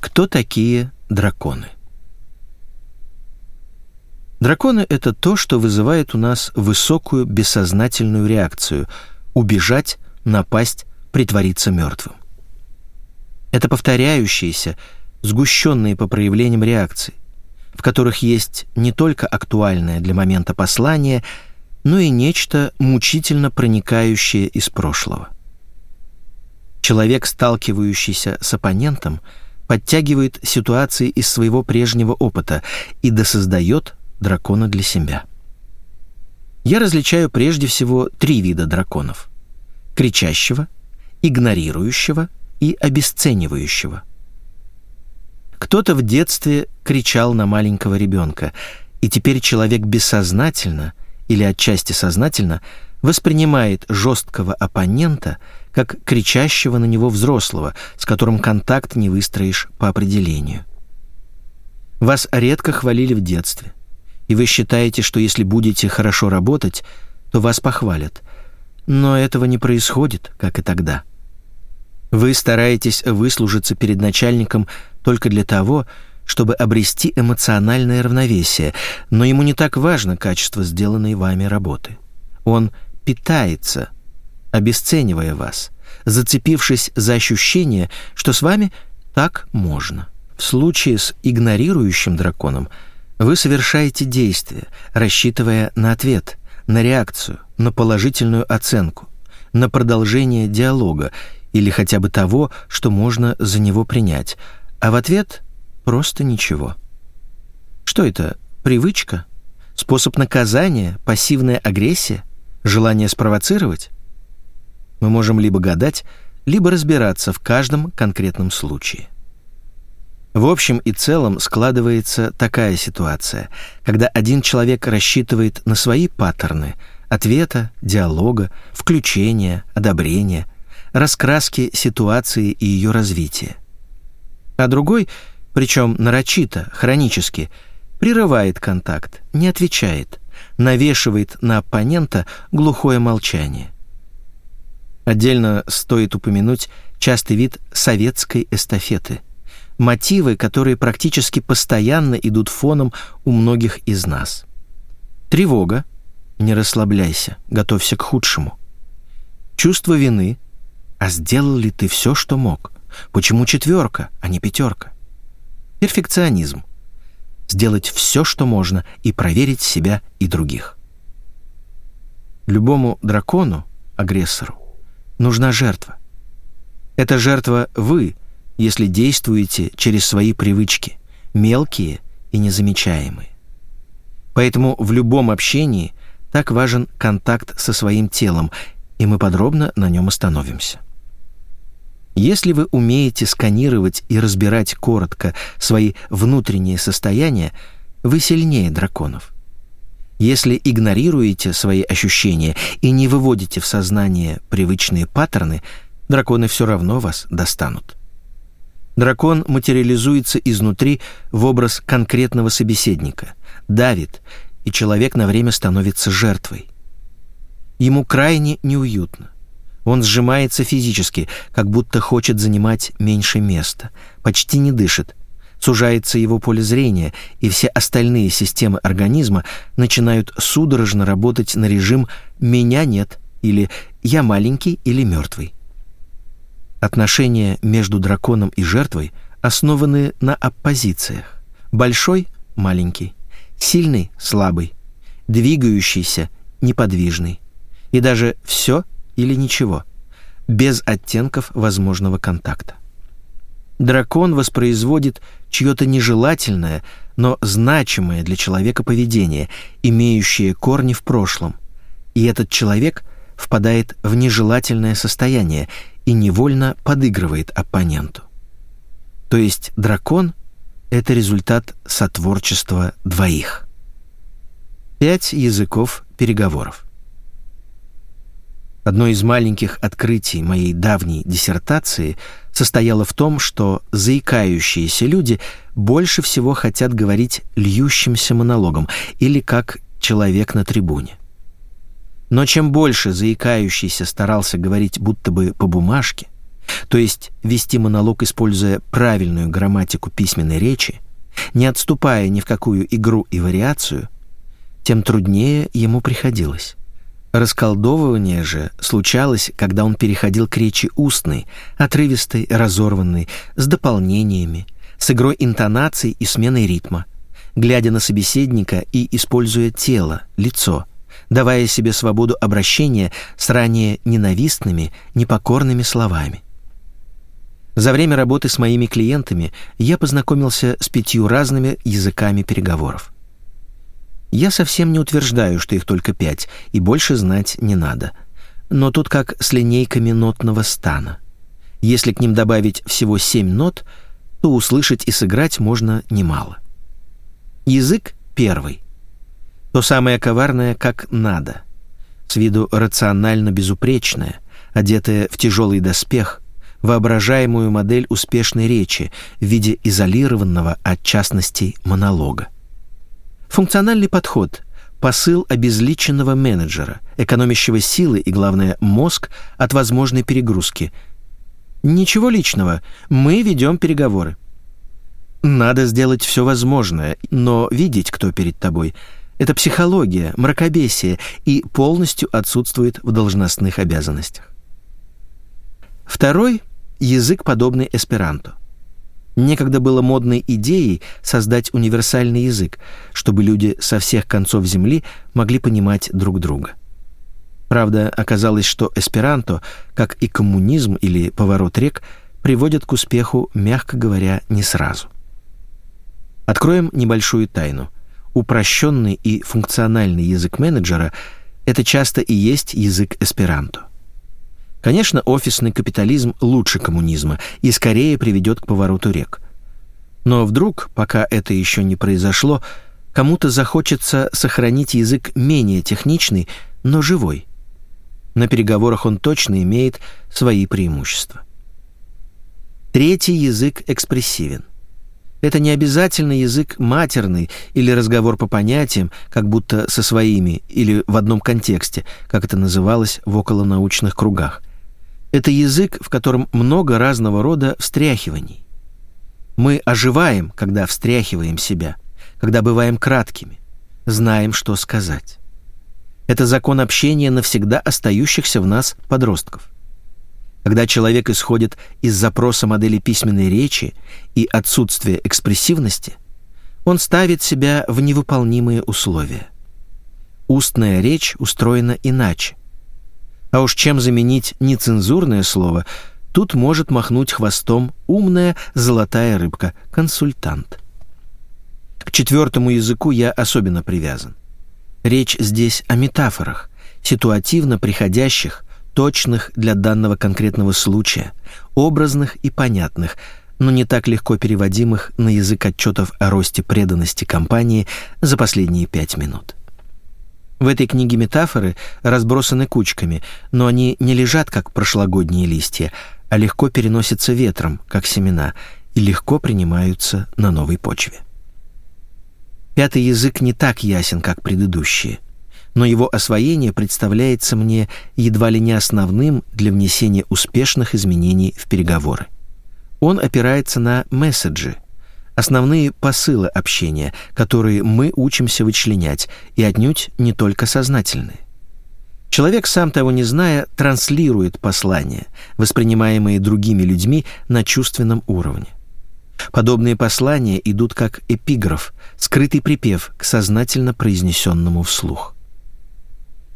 Кто такие драконы? Драконы — это то, что вызывает у нас высокую бессознательную реакцию — убежать, напасть, притвориться мертвым. Это повторяющиеся, сгущенные по проявлениям реакции, в которых есть не только актуальное для момента послание, но и нечто мучительно проникающее из прошлого. Человек, сталкивающийся с оппонентом, подтягивает ситуации из своего прежнего опыта и досоздает дракона для себя. Я различаю прежде всего три вида драконов — кричащего, игнорирующего и обесценивающего. Кто-то в детстве кричал на маленького ребенка, и теперь человек бессознательно или отчасти сознательно воспринимает жесткого оппонента как кричащего на него взрослого, с которым контакт не выстроишь по определению. Вас редко хвалили в детстве и вы считаете, что если будете хорошо работать, то вас похвалят. Но этого не происходит, как и тогда. Вы стараетесь выслужиться перед начальником только для того, чтобы обрести эмоциональное равновесие, но ему не так важно качество сделанной вами работы. Он питается, обесценивая вас, зацепившись за ощущение, что с вами так можно. В случае с игнорирующим драконом – вы совершаете действие, рассчитывая на ответ, на реакцию, на положительную оценку, на продолжение диалога или хотя бы того, что можно за него принять, а в ответ просто ничего. Что это? Привычка? Способ наказания? Пассивная агрессия? Желание спровоцировать? Мы можем либо гадать, либо разбираться в каждом конкретном случае. В общем и целом складывается такая ситуация, когда один человек рассчитывает на свои паттерны ответа, диалога, включения, одобрения, раскраски ситуации и ее развития. А другой, причем нарочито, хронически, прерывает контакт, не отвечает, навешивает на оппонента глухое молчание. Отдельно стоит упомянуть частый вид советской эстафеты – мотивы, которые практически постоянно идут фоном у многих из нас. Тревога. Не расслабляйся, готовься к худшему. Чувство вины. А сделал ли ты все, что мог? Почему четверка, а не пятерка? Перфекционизм. Сделать все, что можно, и проверить себя и других. Любому дракону, агрессору, нужна жертва. Эта жертва вы — если действуете через свои привычки, мелкие и незамечаемые. Поэтому в любом общении так важен контакт со своим телом, и мы подробно на нем остановимся. Если вы умеете сканировать и разбирать коротко свои внутренние состояния, вы сильнее драконов. Если игнорируете свои ощущения и не выводите в сознание привычные паттерны, драконы все равно вас достанут. Дракон материализуется изнутри в образ конкретного собеседника, давит, и человек на время становится жертвой. Ему крайне неуютно. Он сжимается физически, как будто хочет занимать меньше места, почти не дышит, сужается его поле зрения, и все остальные системы организма начинают судорожно работать на режим «меня нет» или «я маленький» или «мертвый». Отношения между драконом и жертвой основаны на оппозициях. Большой – маленький, сильный – слабый, двигающийся – неподвижный. И даже все или ничего, без оттенков возможного контакта. Дракон воспроизводит чье-то нежелательное, но значимое для человека поведение, имеющее корни в прошлом. И этот человек впадает в нежелательное состояние и невольно подыгрывает оппоненту. То есть дракон — это результат сотворчества двоих. Пять языков переговоров. Одно из маленьких открытий моей давней диссертации состояло в том, что заикающиеся люди больше всего хотят говорить льющимся монологом или как человек на трибуне. Но чем больше заикающийся старался говорить будто бы по бумажке, То есть вести монолог, используя правильную грамматику письменной речи, не отступая ни в какую игру и вариацию, тем труднее ему приходилось. Расколдовывание же случалось, когда он переходил к речи устной, отрывистой, разорванной, с дополнениями, с игрой интонаций и сменой ритма, глядя на собеседника и используя тело, лицо, давая себе свободу обращения с ранее ненавистными, непокорными словами. За время работы с моими клиентами я познакомился с пятью разными языками переговоров. Я совсем не утверждаю, что их только пять, и больше знать не надо. Но тут как с линейками нотного стана. Если к ним добавить всего семь нот, то услышать и сыграть можно немало. Язык первый. То самое коварное, как надо. С виду рационально безупречное, одетое в тяжелый доспех, воображаемую модель успешной речи в виде изолированного от частностей монолога. Функциональный подход – посыл обезличенного менеджера, экономящего силы и, главное, мозг от возможной перегрузки. Ничего личного, мы ведем переговоры. Надо сделать все возможное, но видеть, кто перед тобой – это психология, мракобесие и полностью отсутствует в должностных обязанностях. Второй – язык, подобный эсперанто. Некогда было модной идеей создать универсальный язык, чтобы люди со всех концов Земли могли понимать друг друга. Правда, оказалось, что эсперанто, как и коммунизм или поворот рек, приводят к успеху, мягко говоря, не сразу. Откроем небольшую тайну. Упрощенный и функциональный язык менеджера – это часто и есть язык эсперанто. Конечно, офисный капитализм лучше коммунизма и скорее приведет к повороту рек. Но вдруг, пока это еще не произошло, кому-то захочется сохранить язык менее техничный, но живой. На переговорах он точно имеет свои преимущества. Третий язык экспрессивен. Это не обязательно язык матерный или разговор по понятиям, как будто со своими или в одном контексте, как это называлось в околонаучных кругах. Это язык, в котором много разного рода встряхиваний. Мы оживаем, когда встряхиваем себя, когда бываем краткими, знаем, что сказать. Это закон общения навсегда остающихся в нас подростков. Когда человек исходит из запроса модели письменной речи и отсутствия экспрессивности, он ставит себя в невыполнимые условия. Устная речь устроена иначе. А уж чем заменить нецензурное слово, тут может махнуть хвостом умная золотая рыбка, консультант. К четвертому языку я особенно привязан. Речь здесь о метафорах, ситуативно приходящих, точных для данного конкретного случая, образных и понятных, но не так легко переводимых на язык отчетов о росте преданности компании за последние пять минут. В этой книге метафоры разбросаны кучками, но они не лежат, как прошлогодние листья, а легко переносятся ветром, как семена, и легко принимаются на новой почве. Пятый язык не так ясен, как предыдущие, но его освоение представляется мне едва ли не основным для внесения успешных изменений в переговоры. Он опирается на месседжи – основные посылы общения, которые мы учимся вычленять, и отнюдь не только сознательные. Человек, сам того не зная, транслирует послания, воспринимаемые другими людьми на чувственном уровне. Подобные послания идут как эпиграф, скрытый припев к сознательно произнесенному вслух.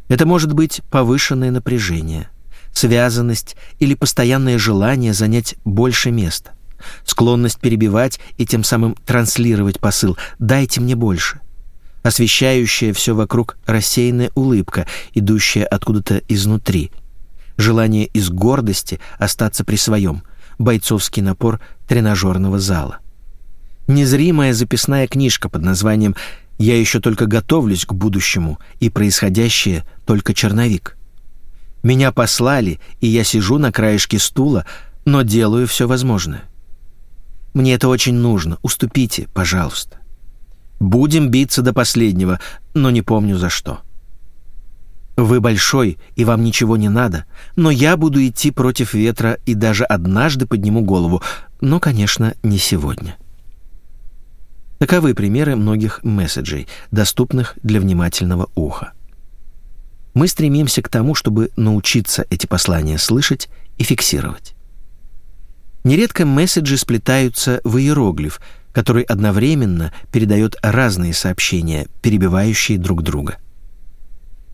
Это может быть повышенное напряжение, связанность или постоянное желание занять больше места – склонность перебивать и тем самым транслировать посыл «дайте мне больше», освещающая все вокруг рассеянная улыбка, идущая откуда-то изнутри, желание из гордости остаться при своем, бойцовский напор тренажерного зала. Незримая записная книжка под названием «Я еще только готовлюсь к будущему, и происходящее только черновик». Меня послали, и я сижу на краешке стула, но делаю все возможное. Мне это очень нужно. Уступите, пожалуйста. Будем биться до последнего, но не помню за что. Вы большой, и вам ничего не надо, но я буду идти против ветра и даже однажды подниму голову, но, конечно, не сегодня. Таковы примеры многих месседжей, доступных для внимательного уха. Мы стремимся к тому, чтобы научиться эти послания слышать и фиксировать. Нередко месседжи сплетаются в иероглиф, который одновременно передает разные сообщения, перебивающие друг друга.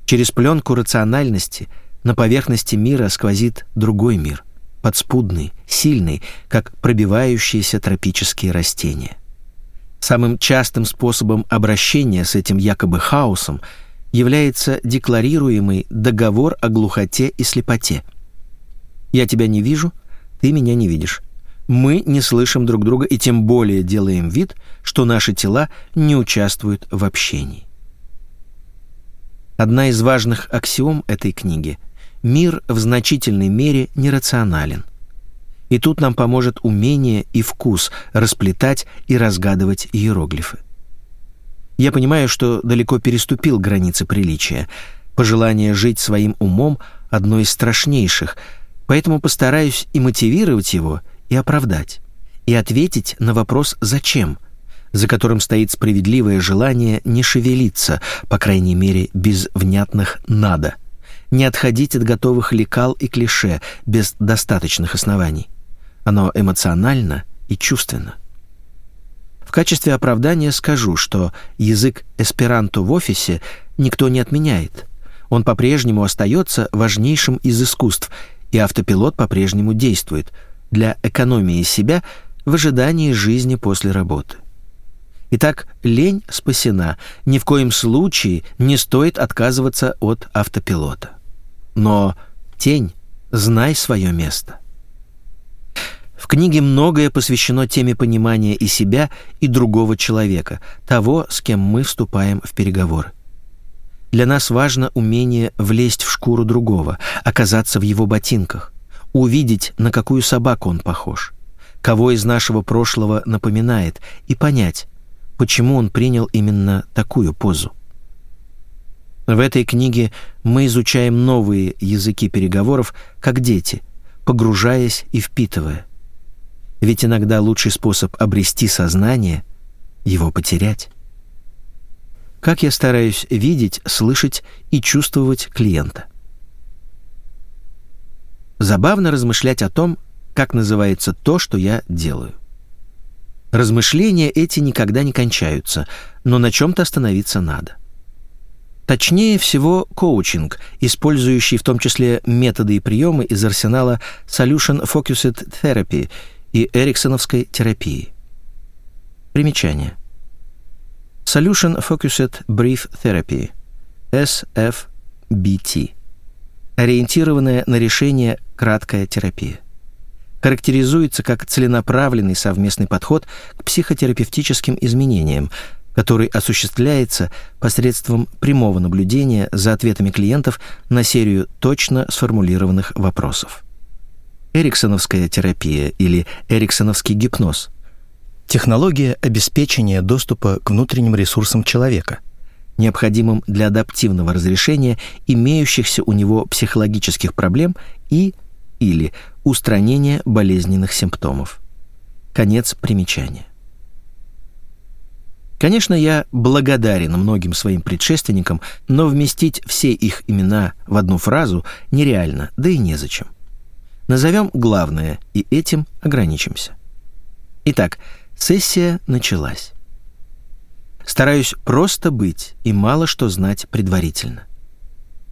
Через пленку рациональности на поверхности мира сквозит другой мир, подспудный, сильный, как пробивающиеся тропические растения. Самым частым способом обращения с этим якобы хаосом является декларируемый договор о глухоте и слепоте. «Я тебя не вижу, ты меня не видишь. Мы не слышим друг друга и тем более делаем вид, что наши тела не участвуют в общении». Одна из важных аксиом этой книги – мир в значительной мере нерационален. И тут нам поможет умение и вкус расплетать и разгадывать иероглифы. Я понимаю, что далеко переступил границы приличия. Пожелание жить своим умом – одно из страшнейших, поэтому постараюсь и мотивировать его, и оправдать, и ответить на вопрос «зачем?», за которым стоит справедливое желание не шевелиться, по крайней мере, без внятных «надо», не отходить от готовых лекал и клише без достаточных оснований. Оно эмоционально и чувственно. В качестве оправдания скажу, что язык эсперанто в офисе никто не отменяет. Он по-прежнему остается важнейшим из искусств, и автопилот по-прежнему действует для экономии себя в ожидании жизни после работы. Итак, лень спасена. Ни в коем случае не стоит отказываться от автопилота. Но тень, знай свое место. В книге многое посвящено теме понимания и себя, и другого человека, того, с кем мы вступаем в переговоры. Для нас важно умение влезть в шкуру другого, оказаться в его ботинках, увидеть, на какую собаку он похож, кого из нашего прошлого напоминает, и понять, почему он принял именно такую позу. В этой книге мы изучаем новые языки переговоров, как дети, погружаясь и впитывая. Ведь иногда лучший способ обрести сознание — его потерять. Как я стараюсь видеть, слышать и чувствовать клиента. Забавно размышлять о том, как называется то, что я делаю. Размышления эти никогда не кончаются, но на чем-то остановиться надо. Точнее всего, коучинг, использующий в том числе методы и приемы из арсенала Solution Focused Therapy и эриксоновской терапии. Примечание. Solution Focused Brief Therapy, SFBT. Ориентированная на решение краткая терапия характеризуется как целенаправленный совместный подход к психотерапевтическим изменениям, который осуществляется посредством прямого наблюдения за ответами клиентов на серию точно сформулированных вопросов. Эриксоновская терапия или эриксоновский гипноз – технология обеспечения доступа к внутренним ресурсам человека, необходимым для адаптивного разрешения имеющихся у него психологических проблем и или устранения болезненных симптомов. Конец примечания. Конечно, я благодарен многим своим предшественникам, но вместить все их имена в одну фразу нереально, да и незачем. Назовем главное, и этим ограничимся. Итак, сессия началась. Стараюсь просто быть и мало что знать предварительно.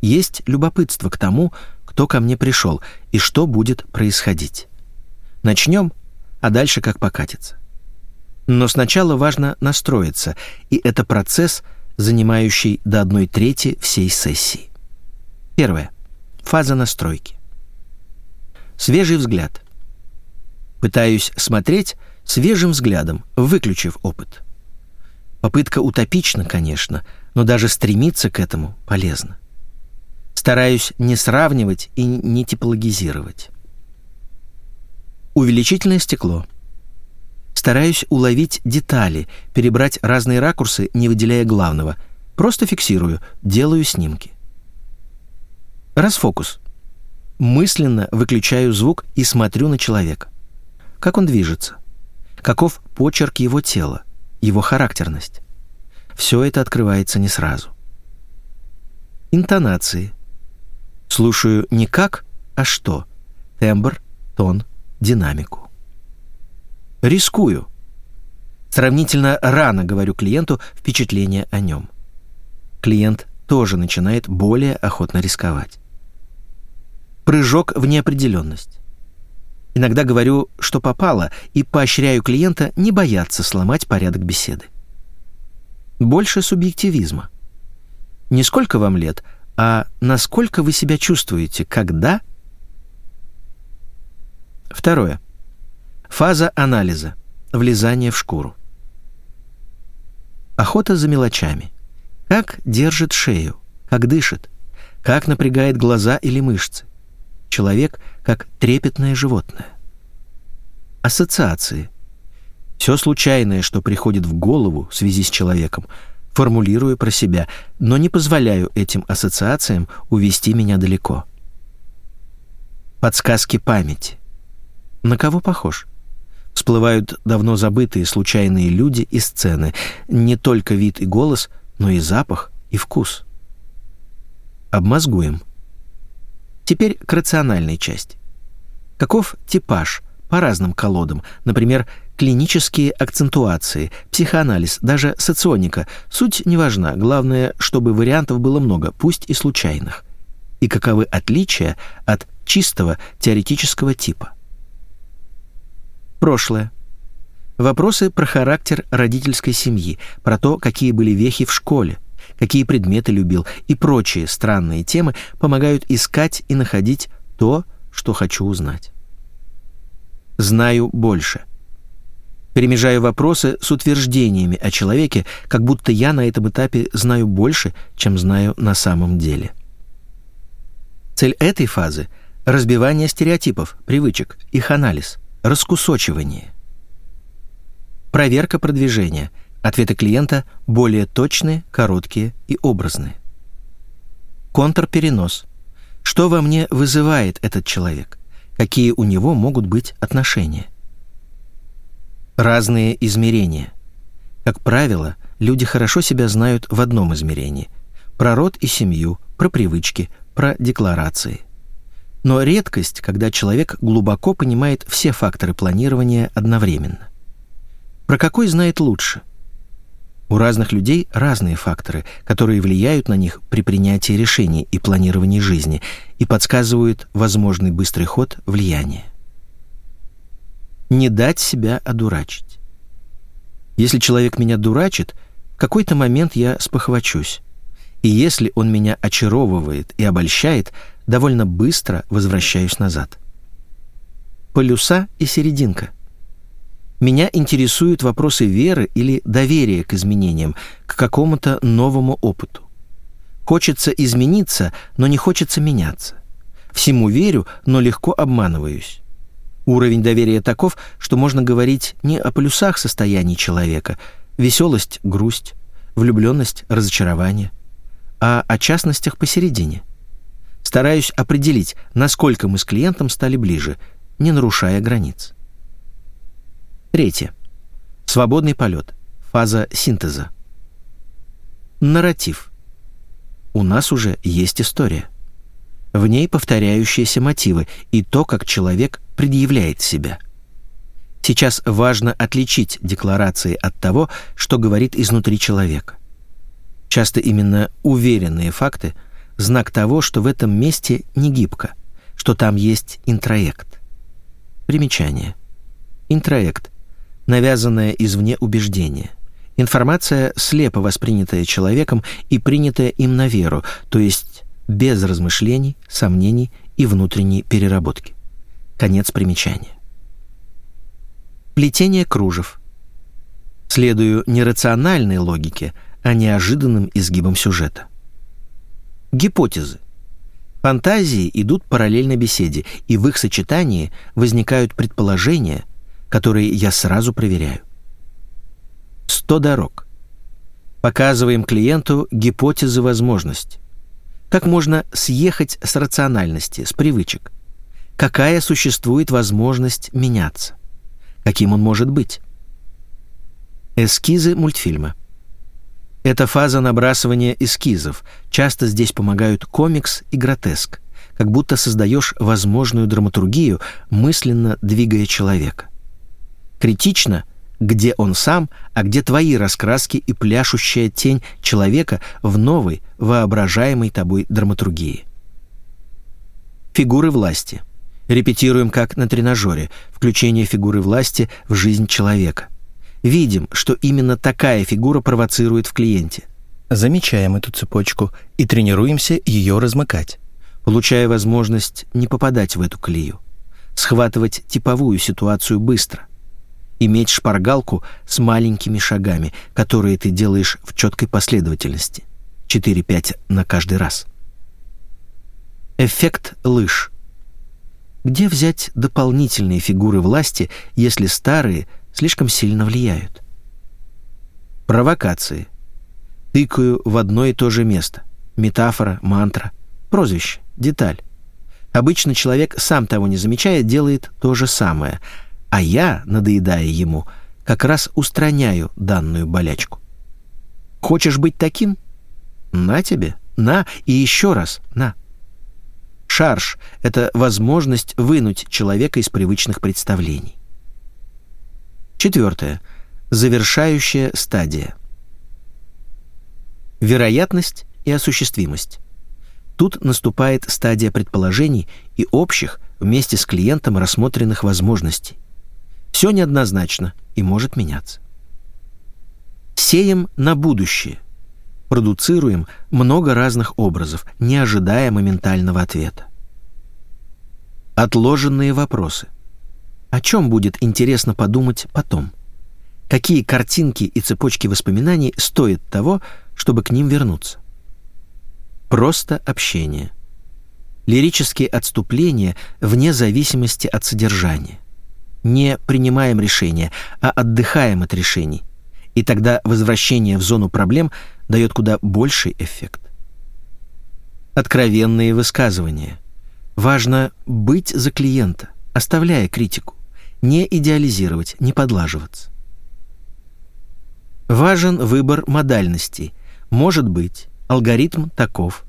Есть любопытство к тому, кто ко мне пришел и что будет происходить. Начнем, а дальше как покатится. Но сначала важно настроиться, и это процесс, занимающий до одной трети всей сессии. Первое. Фаза настройки. Свежий взгляд. Пытаюсь смотреть свежим взглядом, выключив опыт. Попытка утопична, конечно, но даже стремиться к этому полезно. Стараюсь не сравнивать и не типологизировать. Увеличительное стекло. Стараюсь уловить детали, перебрать разные ракурсы, не выделяя главного. Просто фиксирую, делаю снимки. Расфокус. Мысленно выключаю звук и смотрю на человека. Как он движется? Каков почерк его тела? Его характерность? Все это открывается не сразу. Интонации. Слушаю не как, а что. Тембр, тон, динамику. Рискую. Сравнительно рано говорю клиенту впечатление о нем. Клиент тоже начинает более охотно рисковать. Прыжок в неопределенность. Иногда говорю, что попало, и поощряю клиента не бояться сломать порядок беседы. Больше субъективизма. Не сколько вам лет, а насколько вы себя чувствуете, когда... Второе. Фаза анализа. Влезание в шкуру. Охота за мелочами. Как держит шею, как дышит, как напрягает глаза или мышцы. Человек как трепетное животное. Ассоциации. Все случайное, что приходит в голову в связи с человеком, формулирую про себя, но не позволяю этим ассоциациям увести меня далеко. Подсказки памяти. На кого похож? Всплывают давно забытые случайные люди и сцены, не только вид и голос, но и запах и вкус. Обмозгуем. Теперь к рациональной части. Каков типаж по разным колодам, например, клинические акцентуации, психоанализ, даже соционика. Суть не важна, главное, чтобы вариантов было много, пусть и случайных. И каковы отличия от чистого теоретического типа. Прошлое. Вопросы про характер родительской семьи, про то, какие были вехи в школе, какие предметы любил и прочие странные темы помогают искать и находить то, что хочу узнать. Знаю больше – перемежаю вопросы с утверждениями о человеке, как будто я на этом этапе знаю больше, чем знаю на самом деле. Цель этой фазы – разбивание стереотипов, привычек, их анализ, раскусочивание. Проверка продвижения. Ответы клиента более точные, короткие и образные. Контрперенос. Что во мне вызывает этот человек? Какие у него могут быть отношения? разные измерения. Как правило, люди хорошо себя знают в одном измерении – про род и семью, про привычки, про декларации. Но редкость, когда человек глубоко понимает все факторы планирования одновременно. Про какой знает лучше? У разных людей разные факторы, которые влияют на них при принятии решений и планировании жизни и подсказывают возможный быстрый ход влияния не дать себя одурачить. Если человек меня дурачит, в какой-то момент я спохвачусь. И если он меня очаровывает и обольщает, довольно быстро возвращаюсь назад. Полюса и серединка. Меня интересуют вопросы веры или доверия к изменениям, к какому-то новому опыту. Хочется измениться, но не хочется меняться. Всему верю, но легко обманываюсь. Уровень доверия таков, что можно говорить не о плюсах состояния человека, веселость, грусть, влюбленность, разочарование, а о частностях посередине. Стараюсь определить, насколько мы с клиентом стали ближе, не нарушая границ. Третье. Свободный полет. Фаза синтеза. Нарратив. У нас уже есть история. В ней повторяющиеся мотивы и то, как человек предъявляет себя. Сейчас важно отличить декларации от того, что говорит изнутри человека. Часто именно уверенные факты – знак того, что в этом месте не гибко, что там есть интроект. Примечание. Интроект – навязанное извне убеждение. Информация, слепо воспринятая человеком и принятая им на веру, то есть без размышлений, сомнений и внутренней переработки. Конец примечания. Плетение кружев. Следую не рациональной логике, а неожиданным изгибам сюжета. Гипотезы. Фантазии идут параллельно беседе, и в их сочетании возникают предположения, которые я сразу проверяю. 100 дорог. Показываем клиенту гипотезы возможность Как можно съехать с рациональности, с привычек? Какая существует возможность меняться? Каким он может быть? Эскизы мультфильма. Это фаза набрасывания эскизов. Часто здесь помогают комикс и гротеск, как будто создаешь возможную драматургию, мысленно двигая человека. Критично – где он сам, а где твои раскраски и пляшущая тень человека в новой, воображаемой тобой драматургии. Фигуры власти. Репетируем как на тренажере, включение фигуры власти в жизнь человека. Видим, что именно такая фигура провоцирует в клиенте. Замечаем эту цепочку и тренируемся ее размыкать, получая возможность не попадать в эту колею, схватывать типовую ситуацию быстро – иметь шпаргалку с маленькими шагами, которые ты делаешь в четкой последовательности. 4-5 на каждый раз. Эффект лыж. Где взять дополнительные фигуры власти, если старые слишком сильно влияют? Провокации. Тыкаю в одно и то же место. Метафора, мантра, прозвище, деталь. Обычно человек, сам того не замечая, делает то же самое – а я, надоедая ему, как раз устраняю данную болячку. Хочешь быть таким? На тебе, на и еще раз на. Шарж — это возможность вынуть человека из привычных представлений. Четвертое. Завершающая стадия. Вероятность и осуществимость. Тут наступает стадия предположений и общих вместе с клиентом рассмотренных возможностей. Все неоднозначно и может меняться. Сеем на будущее. Продуцируем много разных образов, не ожидая моментального ответа. Отложенные вопросы. О чем будет интересно подумать потом? Какие картинки и цепочки воспоминаний стоят того, чтобы к ним вернуться? Просто общение. Лирические отступления вне зависимости от содержания не принимаем решения, а отдыхаем от решений. И тогда возвращение в зону проблем дает куда больший эффект. Откровенные высказывания. Важно быть за клиента, оставляя критику, не идеализировать, не подлаживаться. Важен выбор модальностей. Может быть, алгоритм таков.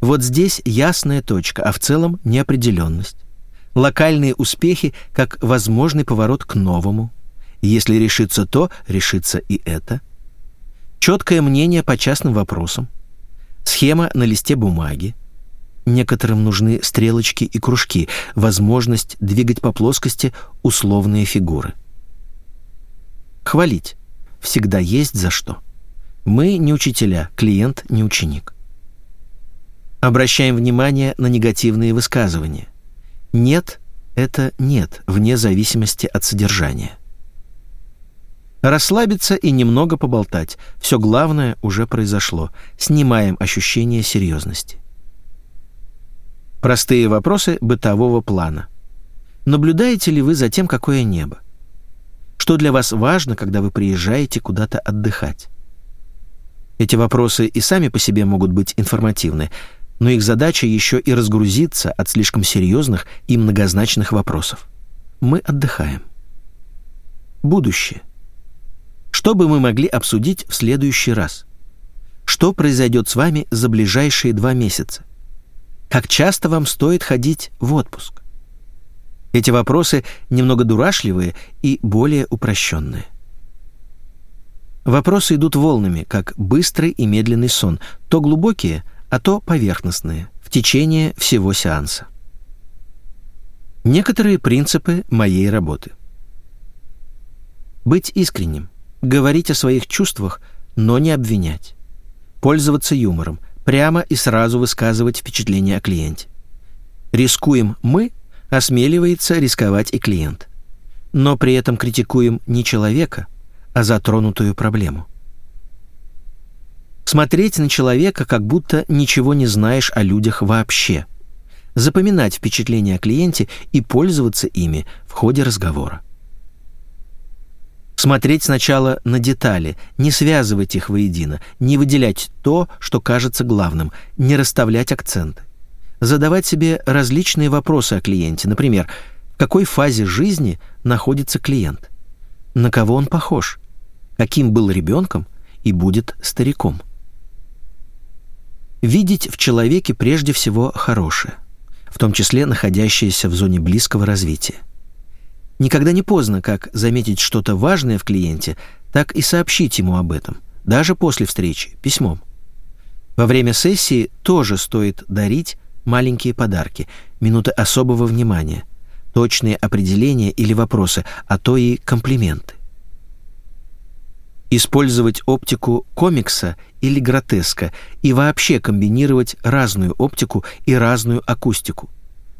Вот здесь ясная точка, а в целом неопределенность локальные успехи как возможный поворот к новому. Если решится то, решится и это. Четкое мнение по частным вопросам. Схема на листе бумаги. Некоторым нужны стрелочки и кружки, возможность двигать по плоскости условные фигуры. Хвалить. Всегда есть за что. Мы не учителя, клиент не ученик. Обращаем внимание на негативные высказывания – нет — это нет, вне зависимости от содержания. Расслабиться и немного поболтать. Все главное уже произошло. Снимаем ощущение серьезности. Простые вопросы бытового плана. Наблюдаете ли вы за тем, какое небо? Что для вас важно, когда вы приезжаете куда-то отдыхать? Эти вопросы и сами по себе могут быть информативны, но их задача еще и разгрузиться от слишком серьезных и многозначных вопросов. Мы отдыхаем. Будущее. Что бы мы могли обсудить в следующий раз? Что произойдет с вами за ближайшие два месяца? Как часто вам стоит ходить в отпуск? Эти вопросы немного дурашливые и более упрощенные. Вопросы идут волнами, как быстрый и медленный сон, то глубокие – а то поверхностные, в течение всего сеанса. Некоторые принципы моей работы. Быть искренним, говорить о своих чувствах, но не обвинять. Пользоваться юмором, прямо и сразу высказывать впечатление о клиенте. Рискуем мы, осмеливается рисковать и клиент. Но при этом критикуем не человека, а затронутую проблему. Смотреть на человека, как будто ничего не знаешь о людях вообще. Запоминать впечатления о клиенте и пользоваться ими в ходе разговора. Смотреть сначала на детали, не связывать их воедино, не выделять то, что кажется главным, не расставлять акценты. Задавать себе различные вопросы о клиенте. Например, в какой фазе жизни находится клиент? На кого он похож? Каким был ребенком и будет стариком? Видеть в человеке прежде всего хорошее, в том числе находящееся в зоне близкого развития. Никогда не поздно как заметить что-то важное в клиенте, так и сообщить ему об этом, даже после встречи, письмом. Во время сессии тоже стоит дарить маленькие подарки, минуты особого внимания, точные определения или вопросы, а то и комплименты. Использовать оптику комикса или гротеска и вообще комбинировать разную оптику и разную акустику.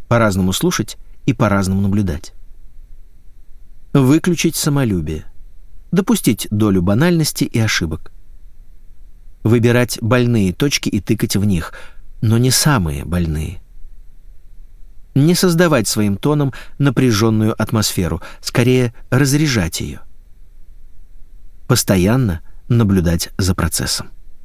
По-разному слушать и по-разному наблюдать. Выключить самолюбие. Допустить долю банальности и ошибок. Выбирать больные точки и тыкать в них, но не самые больные. Не создавать своим тоном напряженную атмосферу, скорее разряжать ее. Постоянно наблюдать за процессом.